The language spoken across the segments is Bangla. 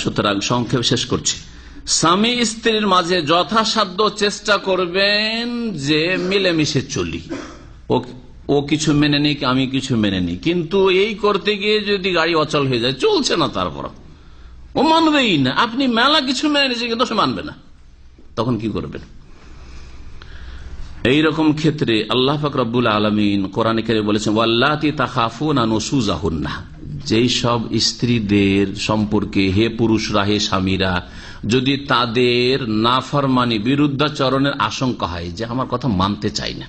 সুতরাং সংক্ষেপ শেষ করছি। স্বামী স্ত্রীর মাঝে যথাসাধ্য চেষ্টা করবেন যে মিলেমিশে চলি। ও কিছু মেনে নিক, আমি কিছু মেনে নিই। কিন্তু এই করতে গিয়ে যদি গাড়ি অচল হয়ে যায়, চলছে না তারপর ও মানবেই না। আপনি মেলা কিছু মেনে নিয়েছেন, কিন্তু সে মানবে না। তখন কি করবেন? এইরকম ক্ষেত্রে আল্লাহ ফকরবুল আলমিন কোরআনে বলেছেন, ওয়াল্লাতি তাহাফুন যেই সব স্ত্রীদের সম্পর্কে হে পুরুষরা, হে স্বামীরা, যদি তাদের নাফরমানি বিরুদ্ধাচরণের আশঙ্কা হয় যে আমার কথা মানতে চাই না,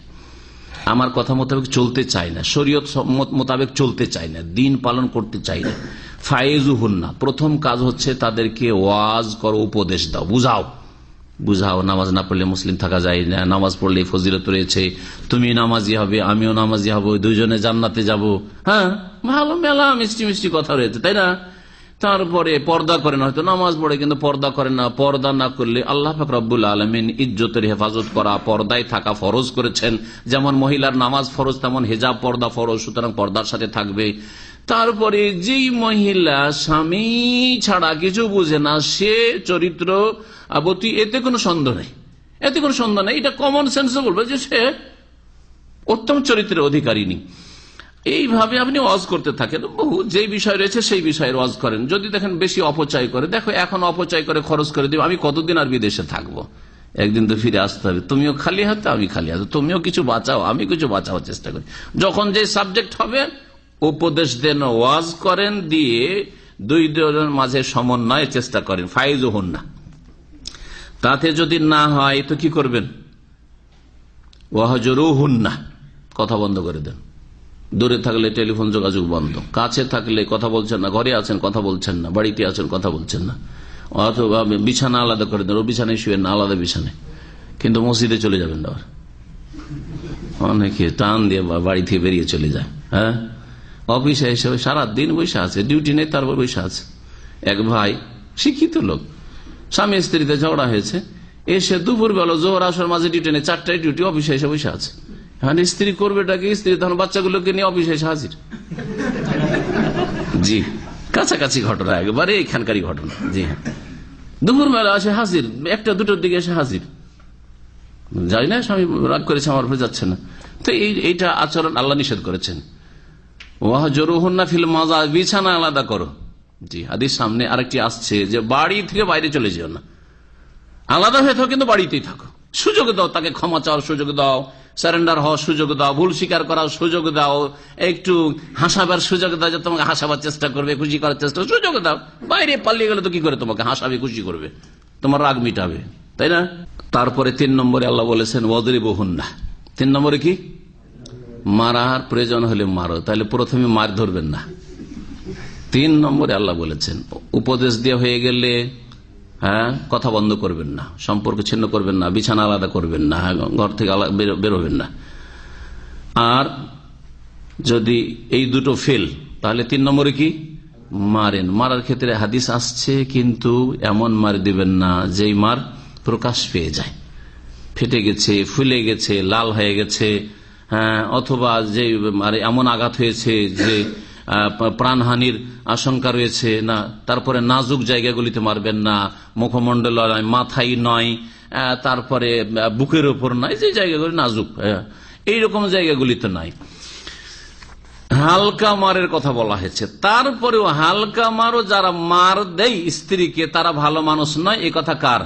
আমার কথা মোতাবেক চলতে চাই না, শরীয়ত মোতাবেক চলতে চাই না, দিন পালন করতে চাই না ফায়েজু না প্রথম কাজ হচ্ছে তাদেরকে ওয়াজ করো, উপদেশ দাও, বুঝাও। বুঝাও, নামাজ না পড়লে মুসলিম থাকা যায় না, নামাজ পড়লে ফজিলত রয়েছে। তুমি নামাজি হবে, আমিও নামাজি হব দুজনে জান্নাতে যাব। হ্যাঁ ভালো মেলা, মিষ্টি মিষ্টি কথা রয়েছে, তাই না? তারপরে পর্দা করেন, হয়তো নামাজ পড়ে কিন্তু পর্দা করে না। পর্দা না করলে আল্লাহ ফাকরাবুল আলমিন ইজ্জতের হেফাজত করা, পর্দায় থাকা ফরজ করেছেন। যেমন মহিলার নামাজ ফরজ, তেমন হেজাব পর্দা ফরজ, সুতরাং পর্দার সাথে থাকবে। তারপরে যেই মহিলা স্বামী ছাড়া কিছু বুঝে না, সে চরিত্র আবতী, এতে কোনো সন্দেহ নেই। এতে কোনো সন্দেহ নেই। এটা কমন সেন্সে বলবে যে সে উত্তম চরিত্রের অধিকারী নেই এইভাবে আপনি ওয়াজ করতে থাকেন। বহু যে বিষয় রয়েছে সেই বিষয়ের ওয়াজ করেন। যদি দেখেন বেশি অপচয় করে, দেখো এখন অপচয় করে খরচ করে দিব, আমি কতদিন আর বিদেশে থাকব? একদিন তো ফিরে আসতে হবে। তুমিও খালি হাতে, আমি খালি হাতে। তুমিও কিছু বাঁচাও, আমি কিছু বাঁচাবার চেষ্টা করি। যখন যে সাবজেক্ট হবে উপদেশ দেন, ওয়াজ করেন, দিয়ে দুই দুজনের মাঝে সমন্বয়ের চেষ্টা করেন। ফাইজ হন না তাতে যদি না হয়, তো কি করবেন? ওয়াহজরু হুন না কথা বন্ধ করে দেন। দূরে থাকলে টেলিফোন যোগাযোগ বন্ধ। কাছে থাকলে কথা বলছেন না। ঘরে আছেন, কথা বলছেন না। বাড়িতে আছেন, কথা বলছেন না। অথবা বিছানা আলাদা করে দেন। ও বিছানায় শুয়ে না, আলাদা বিছানায়। কিন্তু মসজিদে চলে যাবেন আবার। অনেকে টান দিয়ে বাড়ি থেকে বেরিয়ে চলে যায়। হ্যাঁ? অফিসে এসে সারা দিন বসে আছে ডিউটি নেই তারপর বসে আছে। এক ভাই শিক্ষিত লোক স্বামী স্ত্রীতে ঝগড়া হয়েছে এসে দুপুর বেলা জোহর আসার মাঝে ডিউটি নেই চারটায় ডিউটি অফিসে এসে বসে আছে। হ্যাঁ স্ত্রী করবে ডাকে স্ত্রী তখন বাচ্চাগুলোকে নিয়ে অফিসে এসে হাজির। জি কাছাকাছি ঘটনা একবারে এখানকারই ঘটনা। জি হ্যাঁ। দুপুর বেলা আসে হাজির একটা দুটোর দিকে এসে হাজির। যাই না স্বামী রাগ করেছে আমার যাচ্ছে না। তো এইটা আচরণ আল্লাহ নিষেধ করেছেন। ওয়াহ জরুহন্না ফিল মাজা, বিছানা আলাদা করো। জি হাদির সামনে আরেকটি আসছে যে বাড়ি থেকে বাইরে চলে যেও না। আলাদা হয়ে থাকো, কিন্তু বাড়িতেই থাকো। সুযোগ দাও তাকে, ক্ষমা চাওয়ার সুযোগ দাও, সারেন্ডার হওয়ার সুযোগ দাও, ভুল স্বীকার করার সুযোগ দাও, একটু হাসাবার সুযোগ দাও যে তোমাকে হাসাবার চেষ্টা করবে, খুশি করার চেষ্টা সুযোগ দাও। বাইরে পালিয়ে গেলে তো কি করে তোমাকে হাসাবে, খুশি করবে? তোমার রাগ মিটাবে, তাই না? তারপরে তিন নম্বরে আল্লাহ বলেছেন ওদরি বহুন না তিন নম্বরে কি? মারার প্রয়োজন হলে মারো, তাহলে প্রথমে মার ধরবেন না। তিন নম্বরে আল্লাহ বলেছেন, উপদেশ দিয়ে হয়ে গেলে হ্যাঁ কথা বন্ধ করবেন না, সম্পর্ক ছিন্ন করবেন না, বিছানা আলাদা করবেন না, ঘর থেকে বেরোবেন না। আর যদি এই দুটো ফেল তাহলে তিন নম্বরে কি? মারেন। মারার ক্ষেত্রে হাদিস আসছে, কিন্তু এমন মার দিবেন না, যেই মার প্রকাশ পেয়ে যায়। ফেটে গেছে, ফুলে গেছে, লাল হয়ে গেছে অথবা যে এমন আঘাত হয়েছে যে প্রাণহানির আশঙ্কা রয়েছে, না, তারপরে নাজুক জায়গাগুলিতে মারবেন না মুখমন্ডল নয় মাথায় নয় তারপরে বুকের ওপর নয়, যে জায়গাগুলি নাজুক এইরকম জায়গাগুলিতে নয় হালকা মারের কথা বলা হয়েছে। তারপরেও হালকা মারও যারা মার দেয় স্ত্রীকে, তারা ভালো মানুষ নয়, এ কথা কার?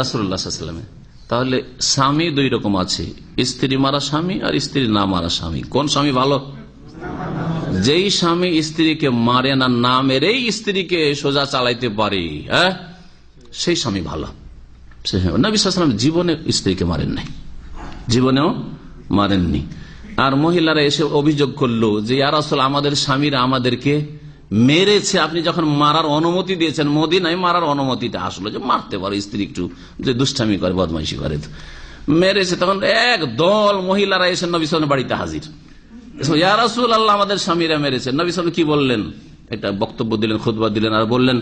রাসুল্লাহামের তাহলে স্বামী দুই রকম আছে। স্ত্রী মারা স্বামী আর স্ত্রী না মারা স্বামী। কোন স্বামী ভালো? যেই স্বামী স্ত্রীকে মারে না না মেরেই স্ত্রীকে সোজা চালাইতে পারে হ্যাঁ? সেই স্বামী ভালো। নবীলাম জীবনে স্ত্রীকে মারেন নাই। জীবনেও মারেননি। আর মহিলারা এসে অভিযোগ করল যে আসল আমাদের স্বামীরা আমাদেরকে মেরেছে, আপনি যখন মারার অনুমতি দিয়েছেন মোদি নাই মারার অনুমতিটা আসলো যে মারতে পারে, স্ত্রী একটু যে দুষ্টামি করে, বদমাইশি করে। মেরেছে, তখন এক দল মহিলারা এসে নবী বাড়িতে হাজির। আল্লাহ আমাদের স্বামীরা মেরেছে। নবী সাল কি বললেন? একটা বক্তব্য দিলেন খুদবা দিলেন আর বললেন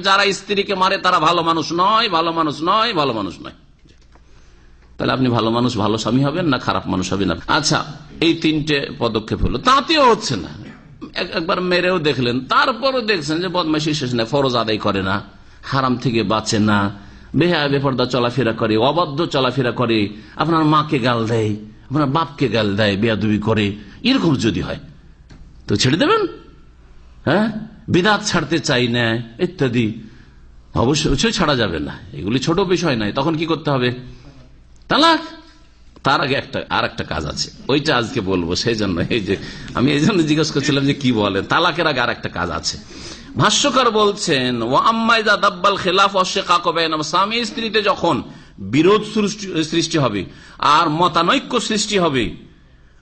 যারা স্ত্রীকে মারে তারা ভালো মানুষ নয়, ভালো মানুষ নয়, ভালো মানুষ নয়। তাহলে আপনি ভালো মানুষ, ভালো স্বামী হবেন না খারাপ মানুষ হবেন? আচ্ছা এই তিনটে পদক্ষেপ হলো। তাতেও হচ্ছে না। একবার মেরেও দেখলেন। তারপরও দেখছেন যে বদমাইশি শেষ নেই, ফরজ আদায় করে না। হারাম থেকে বাঁচে না। বেহা বেপর্দা, চলাফেরা করে, অবাধ্য চলাফেরা করে। আপনার মাকে গাল দেয়, আপনার বাপকে গাল দেয়, বেয়াদুবি করে। এরকম যদি হয়, তো ছেড়ে দেবেন? হ্যাঁ? বিদাত ছাড়তে চাই না, ইত্যাদি। অবশ্যই ছাড়া যাবে না। এগুলি ছোট বিষয় নাই তখন কি করতে হবে? তালাক? তার আগে একটা আর একটা কাজ আছে। ওইটা আজকে বলব সেই জন্য এই যে, আমি এই জন্য জিজ্ঞেস করছিলাম যে কি বলে, তালাকের আগে আর একটা কাজ আছে। ভাষ্যকার বলছেন ও আম্মাইদা দাব্বাল খেলাফ অশেকাকবেন স্বামী স্ত্রীতে যখন বিরোধ সৃষ্টি- সৃষ্টি হবে, আর মতানৈক্য সৃষ্টি হবে,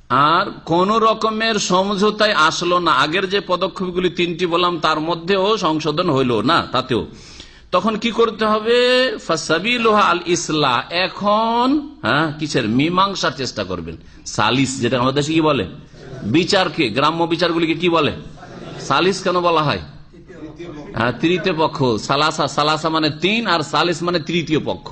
আর কোন রকমের সমঝোতায় আসলো না, আগের যে পদক্ষেপগুলি তিনটি বললাম, তার মধ্যেও সংশোধন হইল না, তাতেও। তখন কি করতে হবে? আল ইসলাহ এখন হ্যাঁ কিসের? মীমাংসার চেষ্টা করবেন। সালিস যেটা আমাদের দেশে কি বলে? বিচারকে, গ্রাম্য বিচারগুলিকে কি বলে? সালিস কেন বলা হয়? হ্যাঁ তৃতীয় পক্ষ। সালাসা সালাসা মানে তিন, আর সালিস মানে তৃতীয় পক্ষ।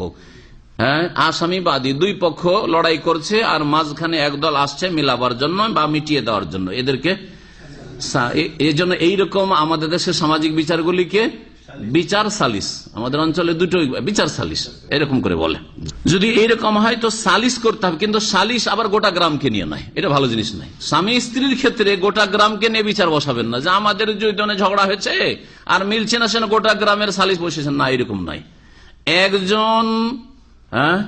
হ্যাঁ আসামি বাদী দুই পক্ষ লড়াই করছে, আর মাঝখানে একদল আসছে মিলাবার জন্য বা মিটিয়ে দেওয়ার জন্য। এদেরকে এই জন্য এইরকম আমাদের দেশের সামাজিক বিচারগুলিকে বিচার সালিস। আমাদের অঞ্চলে দুটো বিচার সালিস, এরকম করে বলে। যদি এইরকম হয় তো সালিস করতে হবে, কিন্তু সালিস আবার গোটা গ্রামকে নিয়ে নয়। এটা ভালো জিনিস নয়। স্বামী স্ত্রীর ক্ষেত্রে গোটা গ্রামকে নিয়ে বিচার বসাবেন না। যে আমাদের দুইজনে ঝগড়া হয়েছে আর মিলছে না সেনা গোটা গ্রামের সালিস বসেছেন, না, এরকম নাই একজন হ্যাঁ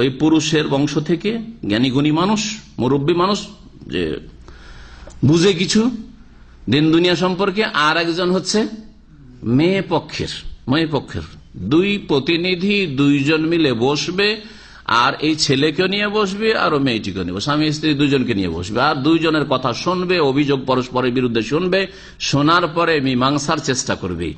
ওই পুরুষের বংশ থেকে জ্ঞানী গুণী মানুষ, মুরব্বী মানুষ, যে বুঝে কিছু দিন দুনিয়া সম্পর্কে, আর একজন হচ্ছে মেয়ে পক্ষের মেয়ে পক্ষের। দুই প্রতিনিধি দুইজন মিলে বসবে, আর এই ছেলেকে নিয়ে বসবে, আর মেয়েটিকে নিয়ে স্বামী স্ত্রী দুজনকে নিয়ে বসবে, আর দুইজনের কথা শুনবে, অভিযোগ পরস্পরের বিরুদ্ধে শুনবে, শোনার পরে মীমাংসার চেষ্টা করবে।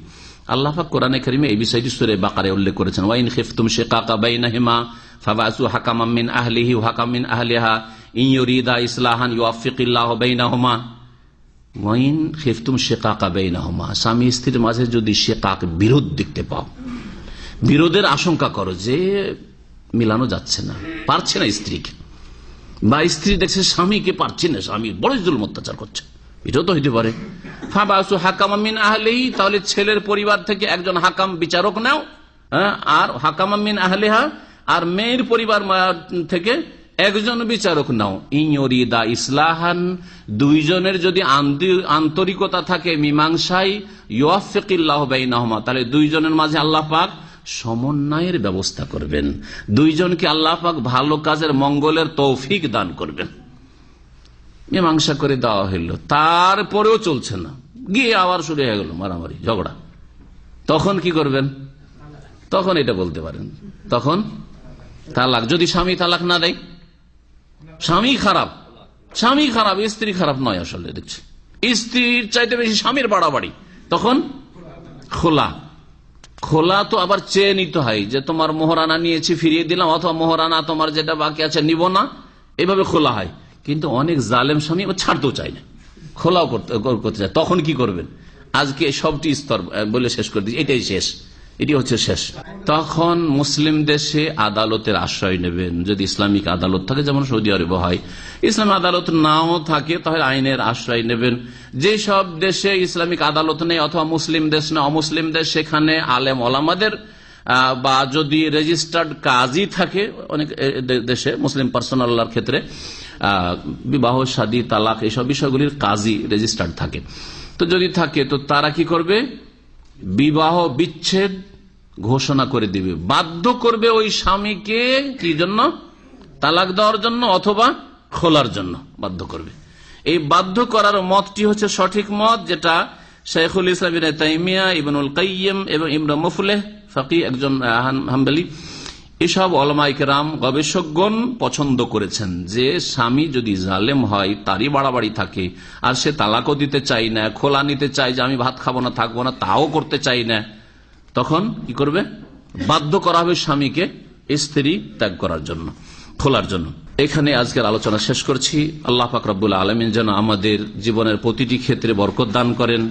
আল্লাহ পাক কোরআনে করিমে এই বিষয়টি সুরে বাকারে উল্লেখ করেছেন। ওয়াইন খিফতুম শিকাকা বাইনাহিমা ফাবাসু হাকামাম মিন আহলিহি হাকামিন হাকাম মিন আহলিহা। ইউরিদা ইসলাহান ইউওয়াফিকিল্লাহু বাইনাহুমা। ওয়াইন খিফতুম শিকাকা বাইনাহুমা। স্বামী স্ত্রীর মাঝে যদি শিকাক বিরোধ দেখতে পাও বিরোধের আশঙ্কা করো যে মিলানো যাচ্ছে না পারছে না স্ত্রীকে। বা স্ত্রী দেখছে স্বামীকে পারছে না স্বামী বড় জুলম অত্যাচার করছে। এটাও তো হইতে পারে। ফাবাসু হাকামামিন আহলেই তাহলে ছেলের পরিবার থেকে একজন হাকাম বিচারক নাও হ্যাঁ, আর হাকামামিন আহলেহা আর মেয়ের পরিবার থেকে একজন বিচারক নাও। ইয়রিদা ইসলাহান, দুইজনের যদি আন্তরিকতা থাকে, মীমাংসায় ইউফিকিল্লাহ বাইনাহমা, তাহলে দুইজনের মাঝে আল্লাহ পাক সমন্বয়ের ব্যবস্থা করবেন। দুইজনকে আল্লাহ পাক ভালো কাজের, মঙ্গলের তৌফিক দান করবেন। মীমাংসা করে দেওয়া হইল। তারপরেও চলছে না। গিয়ে আবার শুরু হয়ে গেল মারামারি, ঝগড়া। তখন কি করবেন? তখন এটা বলতে পারেন। তখন তালাক। যদি স্বামী তালাক না দেয় স্বামী খারাপ। স্বামী খারাপ, স্ত্রী খারাপ নয় আসলে, দেখছি। স্ত্রীর চাইতে বেশি স্বামীর বাড়াবাড়ি। তখন খোলা। খোলা তো আবার চেয়ে নিতে হয় যে তোমার মোহরানা নিয়েছি, ফিরিয়ে দিলাম, অথবা মোহরানা তোমার যেটা বাকি আছে নিব না। এভাবে খোলা হয়। কিন্তু অনেক জালেম স্বামী আবার ছাড়তেও চায় না। খোলাও করতে চায়। তখন কি করবেন? আজকে সবটি স্তর বলে শেষ করে দিচ্ছি। এটাই শেষ। এটি হচ্ছে শেষ। তখন মুসলিম দেশে আদালতের আশ্রয় নেবেন। যদি ইসলামিক আদালত থাকে, যেমন সৌদি আরবে হয় ইসলাম আদালত নাও থাকে, তাহলে আইনের আশ্রয় নেবেন। যে সব দেশে ইসলামিক আদালত নেই, অথবা মুসলিম দেশ না, অমুসলিম দেশ, সেখানে আলেম ওলামাদের বা যদি রেজিস্টার্ড কাজই থাকে, অনেক দেশে, মুসলিম পার্সোনাল ক্ষেত্রে বিবাহ, শাদী, তালাক এইসব বিষয়গুলির কাজই রেজিস্টার্ড থাকে। তো যদি থাকে, তো তারা কি করবে? বিবাহ বিচ্ছেদ ঘোষণা করে দিবে। বাধ্য করবে ওই স্বামীকে কি জন্য? তালাক দেওয়ার জন্য অথবা খোলার জন্য বাধ্য করবে। এই বাধ্য করার মতটি হচ্ছে সঠিক মত, যেটা শেখুল ইসলাম তাইমিয়া, ইবনুল কাইম এবং ইমরা মুফলেহ ফাকি একজন হাম্বলি এসব অলমাইকেরাম গবেষকগণ পছন্দ করেছেন যে স্বামী যদি জালেম হয়, তারই বাড়াবাড়ি থাকে। আর সে তালাকও দিতে চাই না, খোলা নিতে চাই যে আমি ভাত খাব না, থাকব না, তাও করতে চাই না। তখন কি করবে? বাধ্য করা হবে স্বামীকে স্ত্রী ত্যাগ করার জন্য, খোলার জন্য। এখানে আজকের আলোচনা শেষ করছি। আল্লাহ ফাকরাবুল আলমিন যেন আমাদের জীবনের প্রতিটি ক্ষেত্রে বরকত দান করেন,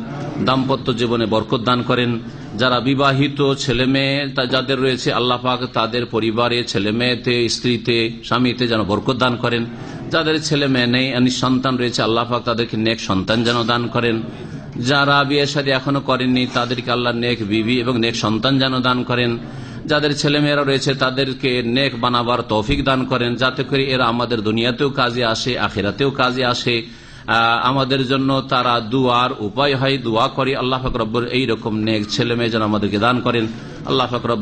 দাম্পত্য জীবনে বরকত দান করেন। যারা বিবাহিত ছেলে মেয়ে যাদের রয়েছে, আল্লাহ পাক তাদের পরিবারে ছেলে মেয়েতে, স্ত্রীতে, স্বামীতে যেন বরকত দান করেন। যাদের ছেলে মেয়ে নেই সন্তান রয়েছে, আল্লাহ পাক তাদেরকে নেক সন্তান যেন দান করেন। যারা বিয়ে শাদী এখনও করেননি, তাদেরকে আল্লাহ নেক বিবি এবং নেক সন্তান যেন দান করেন। যাদের ছেলে মেয়েরা রয়েছে তাদেরকে নেক বানাবার তৌফিক দান করেন, যাতে করে এরা আমাদের দুনিয়াতেও কাজে আসে, আখেরাতেও কাজে আসে। আমাদের জন্য তারা দুয়ার উপায় হয়, দোয়া করে। আল্লাহ ফাকরব্বর এইরকম নেক ছেলে মেয়ে যেন আমাদেরকে দান করেন। আল্লাহ ফাকরব